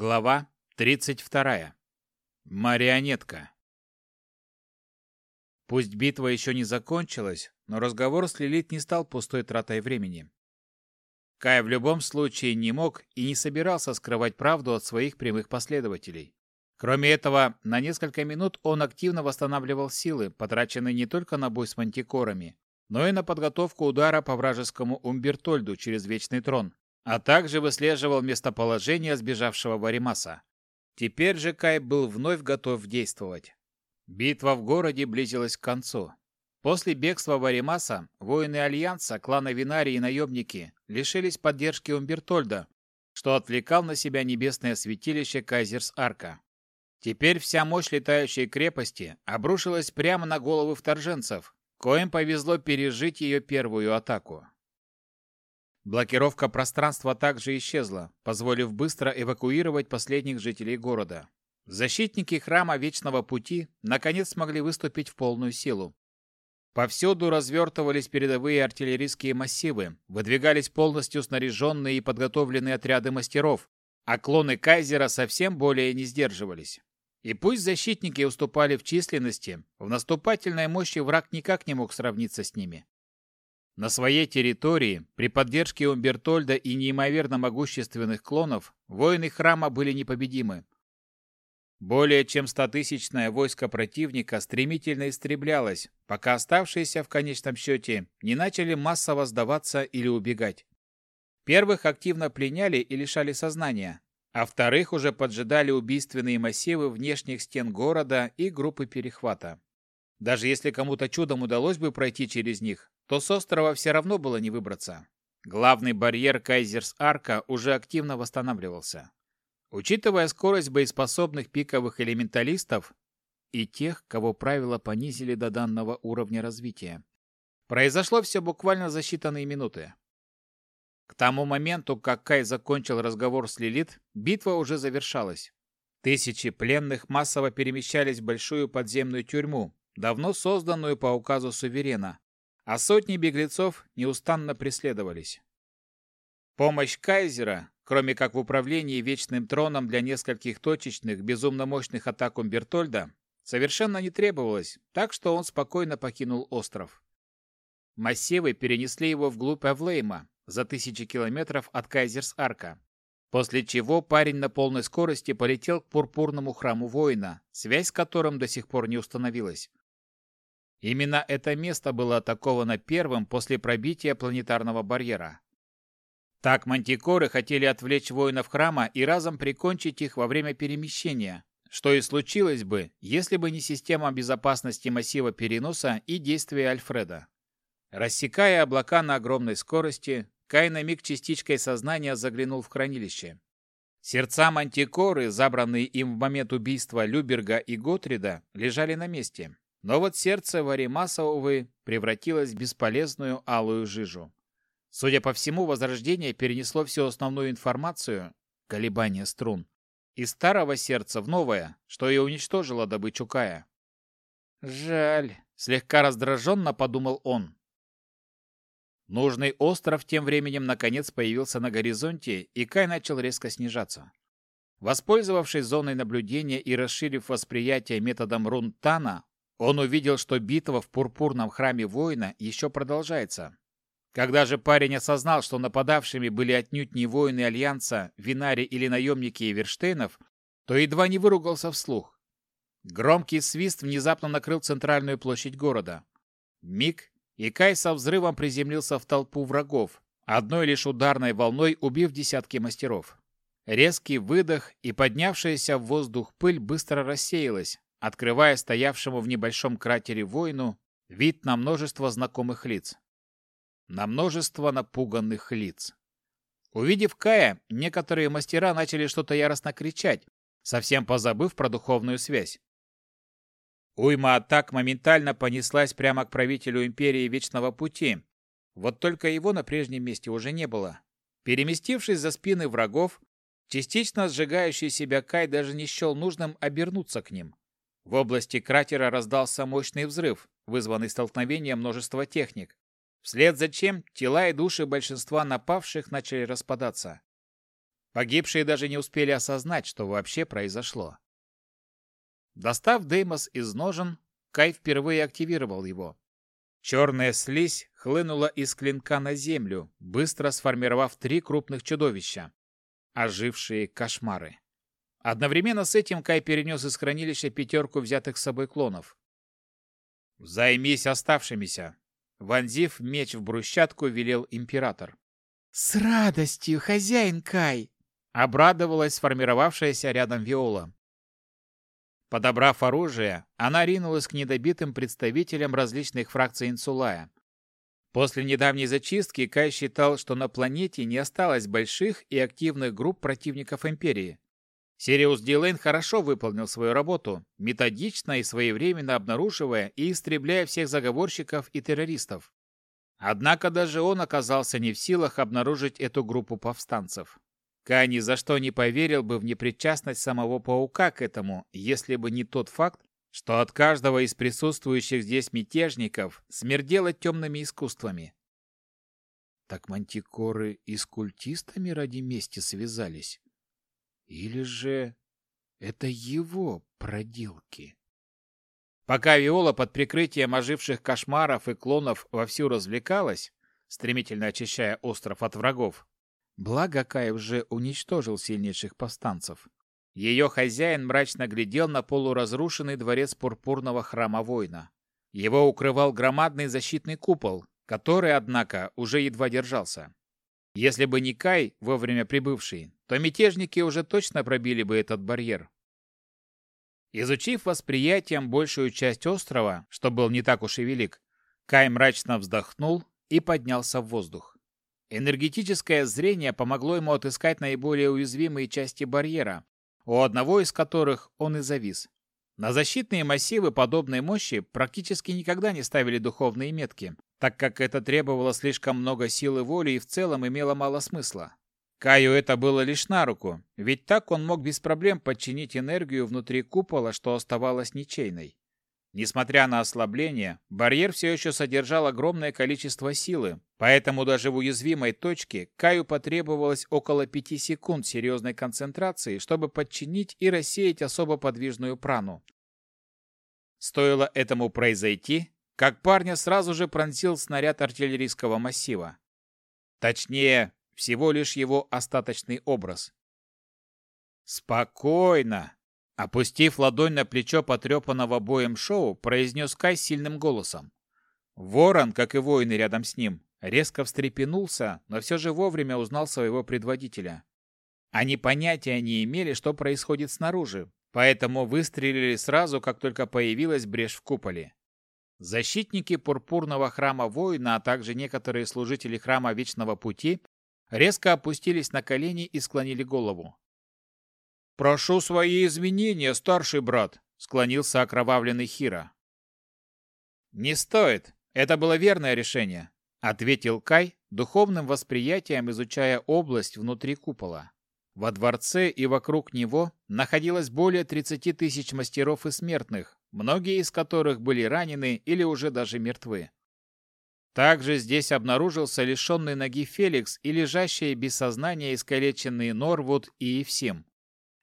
Глава 32. Марионетка. Пусть битва еще не закончилась, но разговор с Лилит не стал пустой тратой времени. Кай в любом случае не мог и не собирался скрывать правду от своих прямых последователей. Кроме этого, на несколько минут он активно восстанавливал силы, потраченные не только на бой с мантикорами, но и на подготовку удара по вражескому Умбертольду через Вечный Трон, а также выслеживал местоположение сбежавшего Варимаса. Теперь же Кай был вновь готов действовать. Битва в городе близилась к концу. После бегства Варимаса воины Альянса, клана Винари и наемники лишились поддержки Умбертольда, что отвлекал на себя небесное святилище Кайзерс-Арка. Теперь вся мощь летающей крепости обрушилась прямо на головы вторженцев, коим повезло пережить ее первую атаку. Блокировка пространства также исчезла, позволив быстро эвакуировать последних жителей города. Защитники храма Вечного Пути наконец смогли выступить в полную силу. Повсюду развертывались передовые артиллерийские массивы, выдвигались полностью снаряженные и подготовленные отряды мастеров, а клоны Кайзера совсем более не сдерживались. И пусть защитники уступали в численности, в наступательной мощи враг никак не мог сравниться с ними. На своей территории, при поддержке Умбертольда и неимоверно могущественных клонов, воины храма были непобедимы. Более чем стотысячное войско противника стремительно истреблялось, пока оставшиеся в конечном счете не начали массово сдаваться или убегать. Первых активно пленяли и лишали сознания, а вторых уже поджидали убийственные массивы внешних стен города и группы перехвата. Даже если кому-то чудом удалось бы пройти через них, то с острова все равно было не выбраться. Главный барьер Кайзерс-Арка уже активно восстанавливался. Учитывая скорость боеспособных пиковых элементалистов и тех, кого правила понизили до данного уровня развития, произошло все буквально за считанные минуты. К тому моменту, как Кай закончил разговор с Лилит, битва уже завершалась. Тысячи пленных массово перемещались в большую подземную тюрьму, давно созданную по указу суверена, а сотни беглецов неустанно преследовались. Помощь Кайзера, кроме как в управлении Вечным Троном для нескольких точечных, безумно мощных атак Умбертольда, совершенно не требовалась, так что он спокойно покинул остров. Массивы перенесли его вглубь Авлейма, за тысячи километров от Кайзерс-Арка, после чего парень на полной скорости полетел к пурпурному храму воина, связь с которым до сих пор не установилась. Именно это место было атаковано первым после пробития планетарного барьера. Так мантикоры хотели отвлечь воинов храма и разом прикончить их во время перемещения, что и случилось бы, если бы не система безопасности массива переноса и действия Альфреда. Рассекая облака на огромной скорости, Кай на миг частичкой сознания заглянул в хранилище. Сердца мантикоры, забранные им в момент убийства Люберга и Готрида, лежали на месте. Но вот сердце Варимаса, увы, превратилось в бесполезную алую жижу. Судя по всему, Возрождение перенесло всю основную информацию, колебания струн, из старого сердца в новое, что и уничтожило добычу Кая. «Жаль», — слегка раздраженно подумал он. Нужный остров тем временем наконец появился на горизонте, и Кай начал резко снижаться. Воспользовавшись зоной наблюдения и расширив восприятие методом рун Тана, он увидел, что битва в пурпурном храме воина еще продолжается. Когда же парень осознал, что нападавшими были отнюдь не воины Альянса, Винари или наемники Эверштейнов, то едва не выругался вслух. Громкий свист внезапно накрыл центральную площадь города. Миг, и Кай со взрывом приземлился в толпу врагов, одной лишь ударной волной убив десятки мастеров. Резкий выдох и поднявшаяся в воздух пыль быстро рассеялась, открывая стоявшему в небольшом кратере воину вид на множество знакомых лиц. На множество напуганных лиц. Увидев Кая, некоторые мастера начали что-то яростно кричать, совсем позабыв про духовную связь. Уйма атак моментально понеслась прямо к правителю Империи Вечного Пути. Вот только его на прежнем месте уже не было. Переместившись за спины врагов, частично сжигающий себя Кай даже не счел нужным обернуться к ним. В области кратера раздался мощный взрыв, вызванный столкновением множества техник, вслед за чем тела и души большинства напавших начали распадаться. Погибшие даже не успели осознать, что вообще произошло. Достав Деймос из ножен, Кай впервые активировал его. Черная слизь хлынула из клинка на землю, быстро сформировав три крупных чудовища. Ожившие кошмары. Одновременно с этим Кай перенес из хранилища пятерку взятых с собой клонов. «Займись оставшимися!» Вонзив меч в брусчатку, велел император. «С радостью, хозяин Кай!» Обрадовалась сформировавшаяся рядом Виола. Подобрав оружие, она ринулась к недобитым представителям различных фракций Инсулая. После недавней зачистки Кай считал, что на планете не осталось больших и активных групп противников Империи. Сириус Дилейн хорошо выполнил свою работу, методично и своевременно обнаруживая и истребляя всех заговорщиков и террористов. Однако даже он оказался не в силах обнаружить эту группу повстанцев. Кай ни за что не поверил бы в непричастность самого паука к этому, если бы не тот факт, что от каждого из присутствующих здесь мятежников смердело темными искусствами. Так мантикоры и с культистами ради мести связались? Или же это его проделки? Пока Виола под прикрытием оживших кошмаров и клонов вовсю развлекалась, стремительно очищая остров от врагов, Благо Кай уже уничтожил сильнейших повстанцев. Ее хозяин мрачно глядел на полуразрушенный дворец пурпурного храма воина. Его укрывал громадный защитный купол, который, однако, уже едва держался. Если бы не Кай, вовремя прибывший, то мятежники уже точно пробили бы этот барьер. Изучив восприятием большую часть острова, что был не так уж и велик, Кай мрачно вздохнул и поднялся в воздух. Энергетическое зрение помогло ему отыскать наиболее уязвимые части барьера, у одного из которых он и завис. На защитные массивы подобной мощи практически никогда не ставили духовные метки, так как это требовало слишком много силы воли и в целом имело мало смысла. Каю это было лишь на руку, ведь так он мог без проблем подчинить энергию внутри купола, что оставалось ничейной. Несмотря на ослабление, барьер все еще содержал огромное количество силы, поэтому даже в уязвимой точке Каю потребовалось около пяти секунд серьезной концентрации, чтобы подчинить и рассеять особо подвижную прану. Стоило этому произойти, как парня сразу же пронзил снаряд артиллерийского массива. Точнее, всего лишь его остаточный образ. «Спокойно!» Опустив ладонь на плечо потрепанного боем шоу, произнес Кай сильным голосом. Ворон, как и воины рядом с ним, резко встрепенулся, но все же вовремя узнал своего предводителя. Они понятия не имели, что происходит снаружи, поэтому выстрелили сразу, как только появилась брешь в куполе. Защитники пурпурного храма воина, а также некоторые служители храма Вечного Пути резко опустились на колени и склонили голову. «Прошу свои извинения, старший брат», — склонился окровавленный Хира. «Не стоит. Это было верное решение», — ответил Кай, духовным восприятием изучая область внутри купола. Во дворце и вокруг него находилось более 30 тысяч мастеров и смертных, многие из которых были ранены или уже даже мертвы. Также здесь обнаружился лишенный ноги Феликс и лежащие без сознания искалеченные Норвуд и Евсим.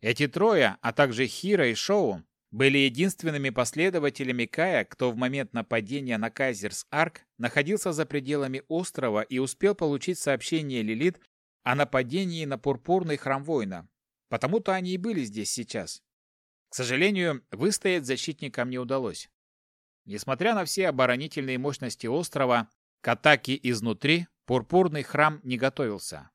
Эти трое, а также Хира и Шоу, были единственными последователями Кая, кто в момент нападения на Кайзерс-Арк находился за пределами острова и успел получить сообщение Лилит о нападении на пурпурный храм воина. Потому-то они и были здесь сейчас. К сожалению, выстоять защитникам не удалось. Несмотря на все оборонительные мощности острова, к атаке изнутри пурпурный храм не готовился.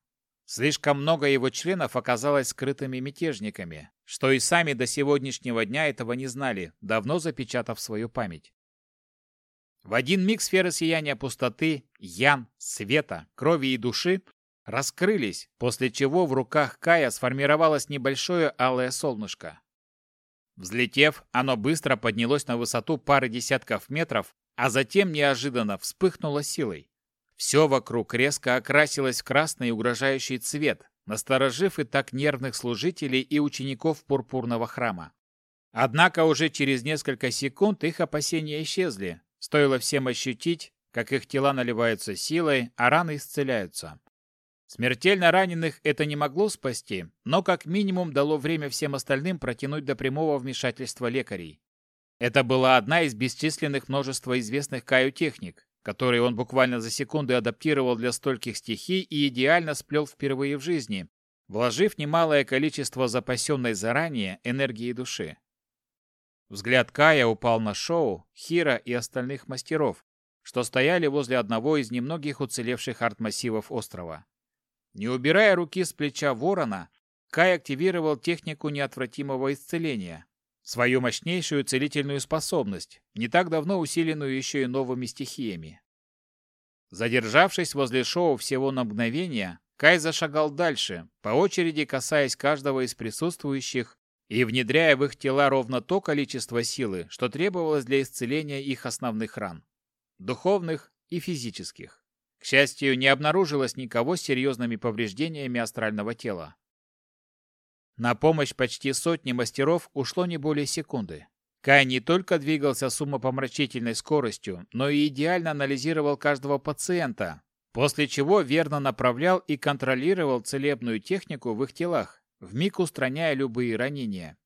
Слишком много его членов оказалось скрытыми мятежниками, что и сами до сегодняшнего дня этого не знали, давно запечатав свою память. В один миг сферы сияния пустоты, ян, света, крови и души раскрылись, после чего в руках Кая сформировалось небольшое алое солнышко. Взлетев, оно быстро поднялось на высоту пары десятков метров, а затем неожиданно вспыхнуло силой. Все вокруг резко окрасилось в красный угрожающий цвет, насторожив и так нервных служителей и учеников пурпурного храма. Однако уже через несколько секунд их опасения исчезли. Стоило всем ощутить, как их тела наливаются силой, а раны исцеляются. Смертельно раненых это не могло спасти, но как минимум дало время всем остальным протянуть до прямого вмешательства лекарей. Это была одна из бесчисленных множества известных Каю техник, которые он буквально за секунды адаптировал для стольких стихий и идеально сплел впервые в жизни, вложив немалое количество запасенной заранее энергии души. Взгляд Кая упал на Шоу, Хира и остальных мастеров, что стояли возле одного из немногих уцелевших арт-массивов острова. Не убирая руки с плеча ворона, Кай активировал технику неотвратимого исцеления, свою мощнейшую целительную способность, не так давно усиленную еще и новыми стихиями. Задержавшись возле шоу всего на мгновение, Кай зашагал дальше, по очереди касаясь каждого из присутствующих и внедряя в их тела ровно то количество силы, что требовалось для исцеления их основных ран – духовных и физических. К счастью, не обнаружилось никого с серьезными повреждениями астрального тела. На помощь почти сотни мастеров ушло не более секунды. Кай не только двигался с умопомрачительной скоростью, но и идеально анализировал каждого пациента, после чего верно направлял и контролировал целебную технику в их телах, вмиг устраняя любые ранения.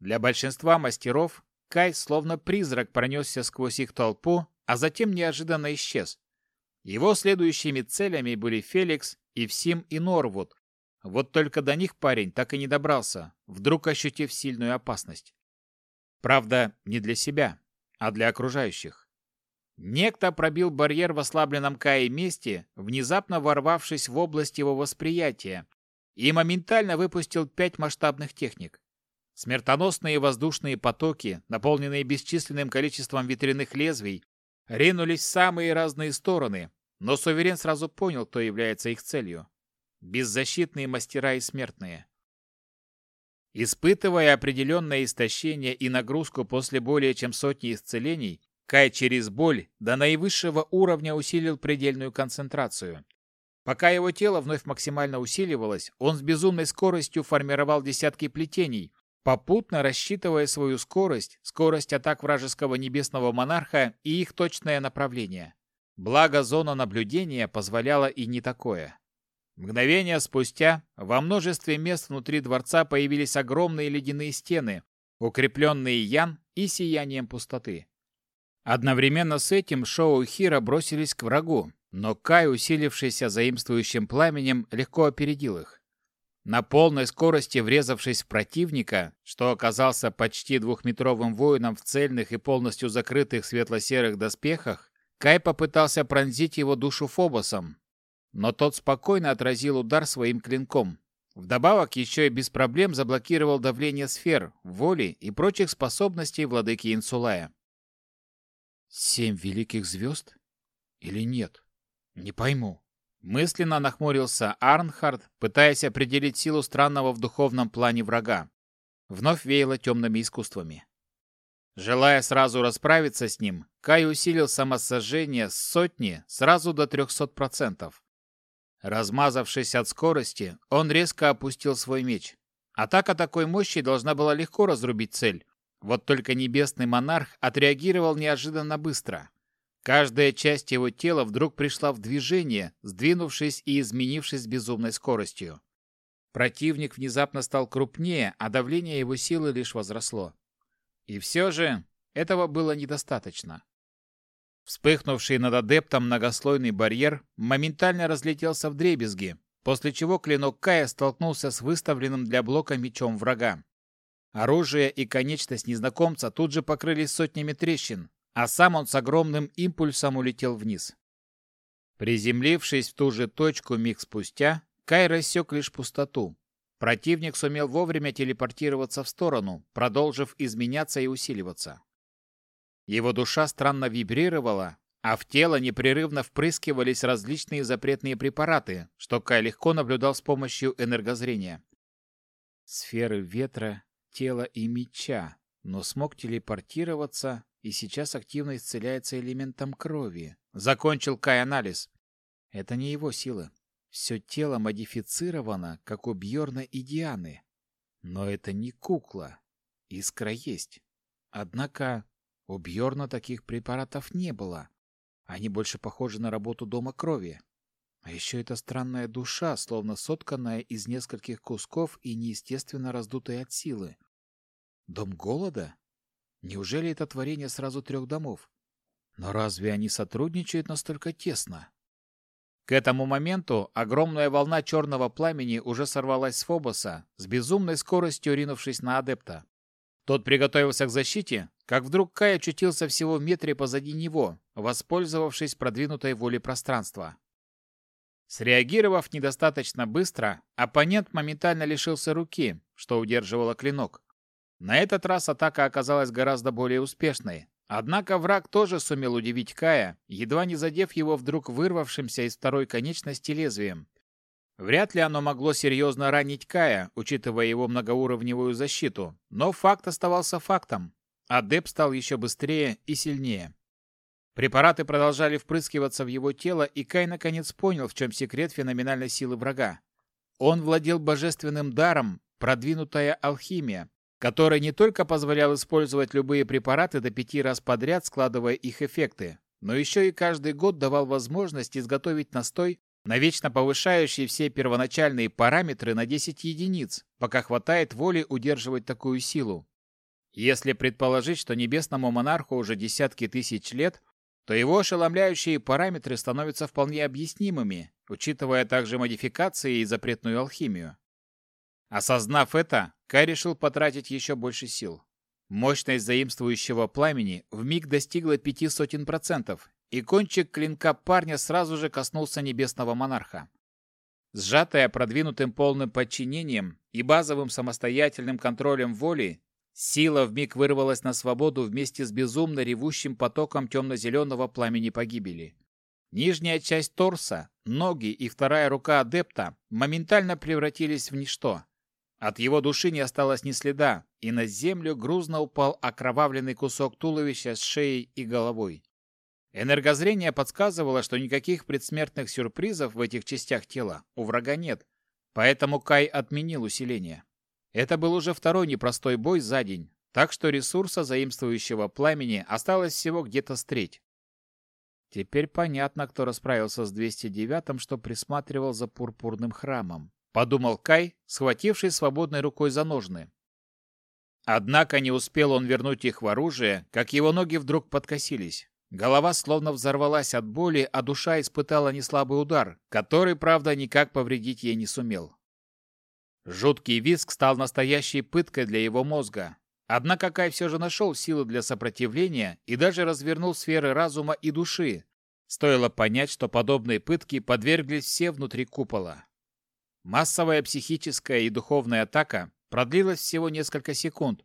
Для большинства мастеров Кай словно призрак пронесся сквозь их толпу, а затем неожиданно исчез. Его следующими целями были Феликс, Ивсим и Норвуд. Вот только до них парень так и не добрался, вдруг ощутив сильную опасность. Правда, не для себя, а для окружающих. Некто пробил барьер в ослабленном Кае месте, внезапно ворвавшись в область его восприятия, и моментально выпустил пять масштабных техник. Смертоносные воздушные потоки, наполненные бесчисленным количеством ветряных лезвий, ринулись в самые разные стороны, но суверен сразу понял, кто является их целью. Беззащитные мастера и смертные. Испытывая определенное истощение и нагрузку после более чем сотни исцелений, Кай через боль до наивысшего уровня усилил предельную концентрацию. Пока его тело вновь максимально усиливалось, он с безумной скоростью формировал десятки плетений, попутно рассчитывая свою скорость, скорость атак вражеского небесного монарха и их точное направление. Благо зона наблюдения позволяла и не такое. Мгновение спустя во множестве мест внутри дворца появились огромные ледяные стены, укрепленные ян и сиянием пустоты. Одновременно с этим Шоу Хира бросились к врагу, но Кай, усилившийся заимствующим пламенем, легко опередил их. На полной скорости врезавшись в противника, что оказался почти двухметровым воином в цельных и полностью закрытых светло-серых доспехах, Кай попытался пронзить его душу Фобосом, но тот спокойно отразил удар своим клинком. Вдобавок еще и без проблем заблокировал давление сфер, воли и прочих способностей владыки Инсулая. «Семь великих звезд? Или нет? Не пойму». Мысленно нахмурился Арнхард, пытаясь определить силу странного в духовном плане врага. Вновь веяло темными искусствами. Желая сразу расправиться с ним, Кай усилил самосожжение с сотни сразу до 300%. Размазавшись от скорости, он резко опустил свой меч. Атака такой мощи должна была легко разрубить цель. Вот только небесный монарх отреагировал неожиданно быстро. Каждая часть его тела вдруг пришла в движение, сдвинувшись и изменившись безумной скоростью. Противник внезапно стал крупнее, а давление его силы лишь возросло. И все же этого было недостаточно. Вспыхнувший над адептом многослойный барьер моментально разлетелся в дребезги, после чего клинок Кая столкнулся с выставленным для блока мечом врага. Оружие и конечность незнакомца тут же покрылись сотнями трещин, а сам он с огромным импульсом улетел вниз. Приземлившись в ту же точку миг спустя, Кай рассек лишь пустоту. Противник сумел вовремя телепортироваться в сторону, продолжив изменяться и усиливаться. Его душа странно вибрировала, а в тело непрерывно впрыскивались различные запретные препараты, что Кай легко наблюдал с помощью энергозрения. Сферы ветра, тела и меча, но смог телепортироваться и сейчас активно исцеляется элементом крови. Закончил Кай анализ. Это не его силы. Все тело модифицировано, как у Бьорна и Дианы. Но это не кукла. Искра есть. Однако у Бьорна таких препаратов не было. Они больше похожи на работу Дома Крови. А еще эта странная душа, словно сотканная из нескольких кусков и неестественно раздутая от силы. Дом голода? Неужели это творение сразу трех домов? Но разве они сотрудничают настолько тесно? К этому моменту огромная волна черного пламени уже сорвалась с Фобоса, с безумной скоростью ринувшись на адепта. Тот приготовился к защите, как вдруг Кай очутился всего в метре позади него, воспользовавшись продвинутой волей пространства. Среагировав недостаточно быстро, оппонент моментально лишился руки, что удерживало клинок. На этот раз атака оказалась гораздо более успешной, Однако враг тоже сумел удивить Кая, едва не задев его вдруг вырвавшимся из второй конечности лезвием. Вряд ли оно могло серьезно ранить Кая, учитывая его многоуровневую защиту, но факт оставался фактом. Адеп стал еще быстрее и сильнее. Препараты продолжали впрыскиваться в его тело, и Кай наконец понял, в чем секрет феноменальной силы врага. Он владел божественным даром, продвинутая алхимия, который не только позволял использовать любые препараты до пяти раз подряд, складывая их эффекты, но еще и каждый год давал возможность изготовить настой, навечно повышающий все первоначальные параметры на 10 единиц, пока хватает воли удерживать такую силу. Если предположить, что небесному монарху уже десятки тысяч лет, то его ошеломляющие параметры становятся вполне объяснимыми, учитывая также модификации и запретную алхимию. Осознав это, Кай решил потратить еще больше сил. Мощность заимствующего пламени вмиг достигла пяти сотен процентов, и кончик клинка парня сразу же коснулся небесного монарха. Сжатая продвинутым полным подчинением и базовым самостоятельным контролем воли, сила вмиг вырвалась на свободу вместе с безумно ревущим потоком темно-зеленого пламени погибели. Нижняя часть торса, ноги и вторая рука адепта моментально превратились в ничто, от его души не осталось ни следа, и на землю грузно упал окровавленный кусок туловища с шеей и головой. Энергозрение подсказывало, что никаких предсмертных сюрпризов в этих частях тела у врага нет, поэтому Кай отменил усиление. Это был уже второй непростой бой за день, так что ресурса заимствующего пламени осталось всего где-то с треть. Теперь понятно, кто расправился с 209-м, что присматривал за пурпурным храмом подумал Кай, схвативший свободной рукой за ножны. Однако не успел он вернуть их в оружие, как его ноги вдруг подкосились. Голова словно взорвалась от боли, а душа испытала неслабый удар, который, правда, никак повредить ей не сумел. Жуткий визг стал настоящей пыткой для его мозга. Однако Кай все же нашел силы для сопротивления и даже развернул сферы разума и души. Стоило понять, что подобные пытки подверглись все внутри купола. Массовая психическая и духовная атака продлилась всего несколько секунд,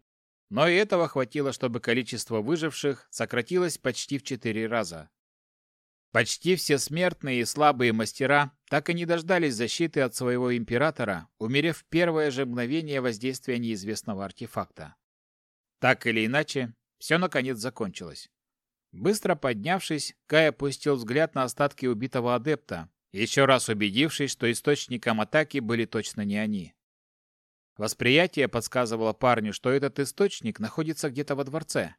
но и этого хватило, чтобы количество выживших сократилось почти в четыре раза. Почти все смертные и слабые мастера так и не дождались защиты от своего императора, умерев в первое же мгновение воздействия неизвестного артефакта. Так или иначе, все наконец закончилось. Быстро поднявшись, Кай опустил взгляд на остатки убитого адепта, еще раз убедившись, что источником атаки были точно не они. Восприятие подсказывало парню, что этот источник находится где-то во дворце.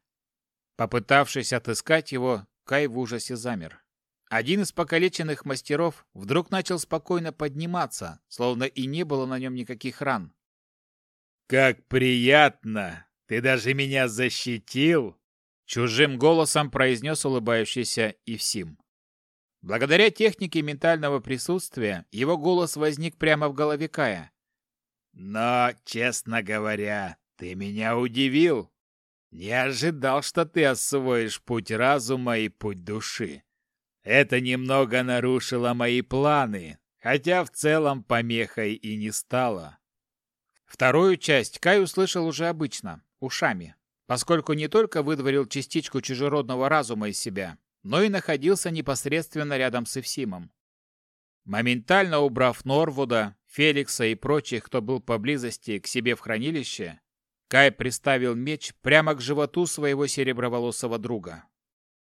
Попытавшись отыскать его, Кай в ужасе замер. Один из покалеченных мастеров вдруг начал спокойно подниматься, словно и не было на нем никаких ран. «Как приятно! Ты даже меня защитил!» Чужим голосом произнес улыбающийся Ивсим. Благодаря технике ментального присутствия его голос возник прямо в голове Кая. «Но, честно говоря, ты меня удивил. Не ожидал, что ты освоишь путь разума и путь души. Это немного нарушило мои планы, хотя в целом помехой и не стало». Вторую часть Кай услышал уже обычно, ушами, поскольку не только выдворил частичку чужеродного разума из себя, но и находился непосредственно рядом с Эвсимом. Моментально убрав Норвуда, Феликса и прочих, кто был поблизости, к себе в хранилище, Кай приставил меч прямо к животу своего сереброволосого друга.